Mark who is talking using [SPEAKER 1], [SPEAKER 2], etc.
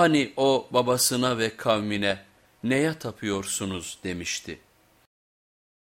[SPEAKER 1] hani o babasına ve kavmine neye tapıyorsunuz demişti.